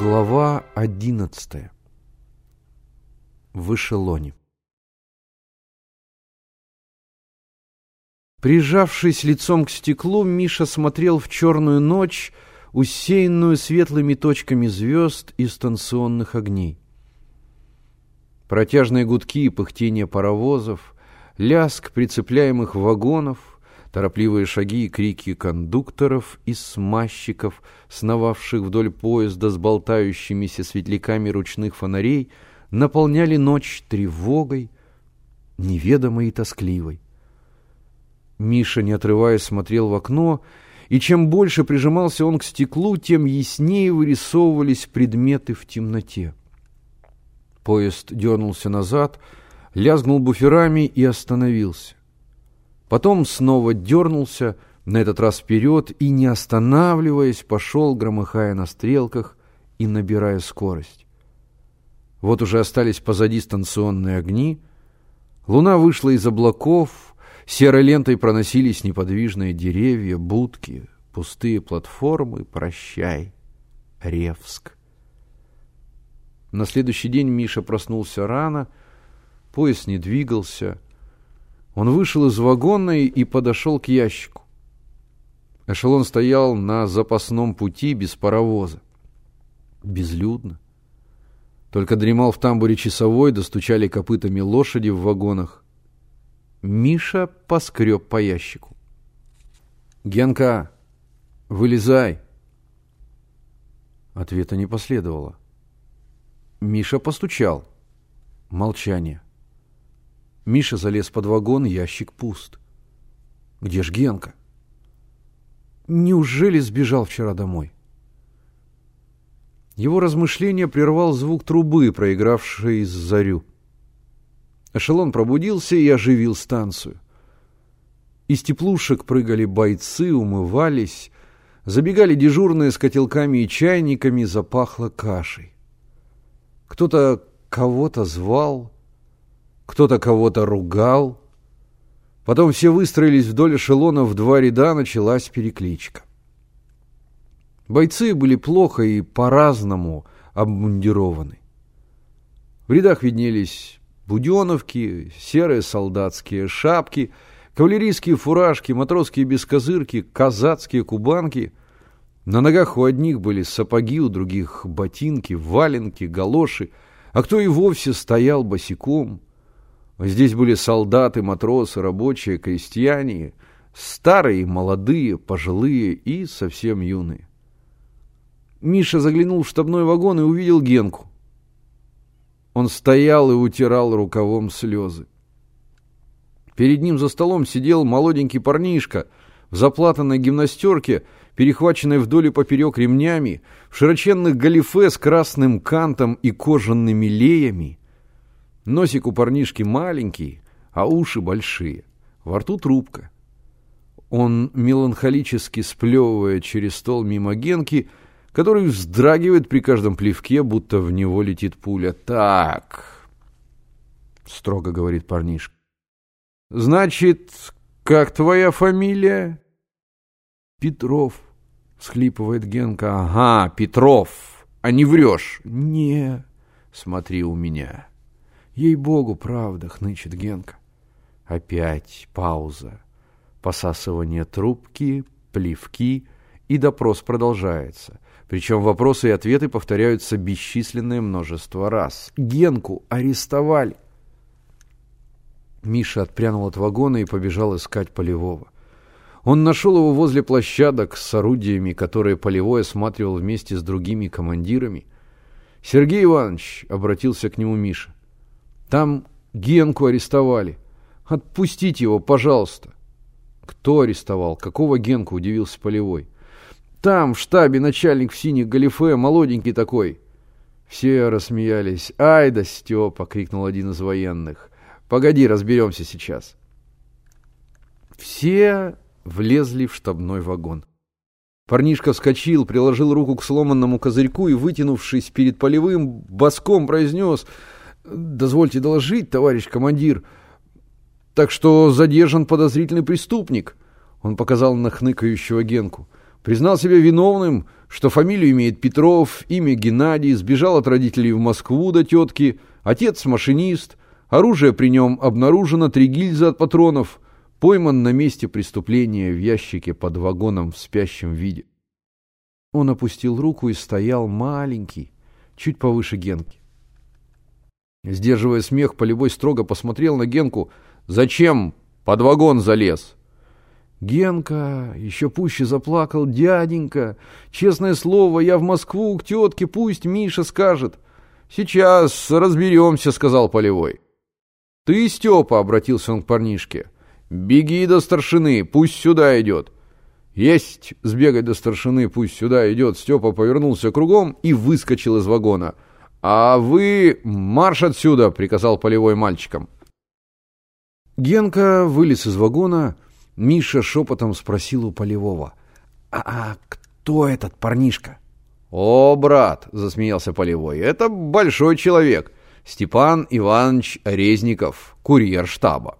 Глава одиннадцатая. В эшелоне. Прижавшись лицом к стеклу, Миша смотрел в черную ночь, усеянную светлыми точками звезд и станционных огней. Протяжные гудки и пыхтение паровозов, ляск прицепляемых вагонов, торопливые шаги и крики кондукторов и смазчиков, сновавших вдоль поезда с болтающимися светляками ручных фонарей, наполняли ночь тревогой, неведомой и тоскливой. Миша, не отрываясь, смотрел в окно, и чем больше прижимался он к стеклу, тем яснее вырисовывались предметы в темноте. Поезд дернулся назад, лязгнул буферами и остановился. Потом снова дернулся, на этот раз вперед, и, не останавливаясь, пошел, громыхая на стрелках и набирая скорость. Вот уже остались позади станционные огни, луна вышла из облаков, серой лентой проносились неподвижные деревья, будки, пустые платформы, прощай, Ревск. На следующий день Миша проснулся рано, поезд не двигался, он вышел из вагона и подошел к ящику. Эшелон стоял на запасном пути без паровоза. Безлюдно. Только дремал в тамбуре часовой, достучали копытами лошади в вагонах. Миша поскреб по ящику. «Генка, вылезай!» Ответа не последовало. Миша постучал. Молчание. Миша залез под вагон, ящик пуст. Где ж Генка? Неужели сбежал вчера домой? Его размышление прервал звук трубы, проигравшей зарю. Эшелон пробудился и оживил станцию. Из теплушек прыгали бойцы, умывались, забегали дежурные с котелками и чайниками, запахло кашей. Кто-то кого-то звал, кто-то кого-то ругал. Потом все выстроились вдоль эшелона в два ряда, началась перекличка. Бойцы были плохо и по-разному обмундированы. В рядах виднелись буденовки, серые солдатские шапки, кавалерийские фуражки, матросские бескозырки, казацкие кубанки. На ногах у одних были сапоги, у других ботинки, валенки, галоши, а кто и вовсе стоял босиком – Здесь были солдаты, матросы, рабочие, крестьяне, старые, молодые, пожилые и совсем юные. Миша заглянул в штабной вагон и увидел Генку. Он стоял и утирал рукавом слезы. Перед ним за столом сидел молоденький парнишка в заплатанной гимнастерке, перехваченной вдоль и поперек ремнями, в широченных галифе с красным кантом и кожаными леями, Носик у парнишки маленький, а уши большие. Во рту трубка. Он меланхолически сплевывает через стол мимо Генки, который вздрагивает при каждом плевке, будто в него летит пуля. «Так», — строго говорит парнишка. «Значит, как твоя фамилия?» «Петров», — схлипывает Генка. «Ага, Петров, а не врешь?» «Не, смотри у меня». Ей-богу, правда, хнычет Генка. Опять пауза. Посасывание трубки, плевки, и допрос продолжается. Причем вопросы и ответы повторяются бесчисленное множество раз. Генку арестовали. Миша отпрянул от вагона и побежал искать Полевого. Он нашел его возле площадок с орудиями, которые Полевой осматривал вместе с другими командирами. «Сергей Иванович», — обратился к нему Миша, там Генку арестовали. Отпустите его, пожалуйста. Кто арестовал? Какого Генку? Удивился Полевой. Там, в штабе, начальник в синих галифе, молоденький такой. Все рассмеялись. «Ай да Степа!» — крикнул один из военных. «Погоди, разберемся сейчас». Все влезли в штабной вагон. Парнишка вскочил, приложил руку к сломанному козырьку и, вытянувшись перед полевым, боском произнес Дозвольте доложить, товарищ командир. Так что задержан подозрительный преступник. Он показал на хныкающего Генку. Признал себя виновным, что фамилию имеет Петров, имя Геннадий, сбежал от родителей в Москву до тетки, отец машинист, оружие при нем обнаружено, три гильзы от патронов, пойман на месте преступления в ящике под вагоном в спящем виде. Он опустил руку и стоял маленький, чуть повыше Генки. Сдерживая смех, Полевой строго посмотрел на Генку. «Зачем под вагон залез?» Генка еще пуще заплакал. «Дяденька, честное слово, я в Москву к тетке, пусть Миша скажет». «Сейчас разберемся», — сказал Полевой. «Ты, Степа», — обратился он к парнишке, — «беги до старшины, пусть сюда идет». «Есть сбегать до старшины, пусть сюда идет». Степа повернулся кругом и выскочил из вагона. «А вы марш отсюда!» — приказал полевой мальчикам. Генка вылез из вагона. Миша шепотом спросил у полевого. «А, «А кто этот парнишка?» «О, брат!» — засмеялся полевой. «Это большой человек. Степан Иванович Резников, курьер штаба».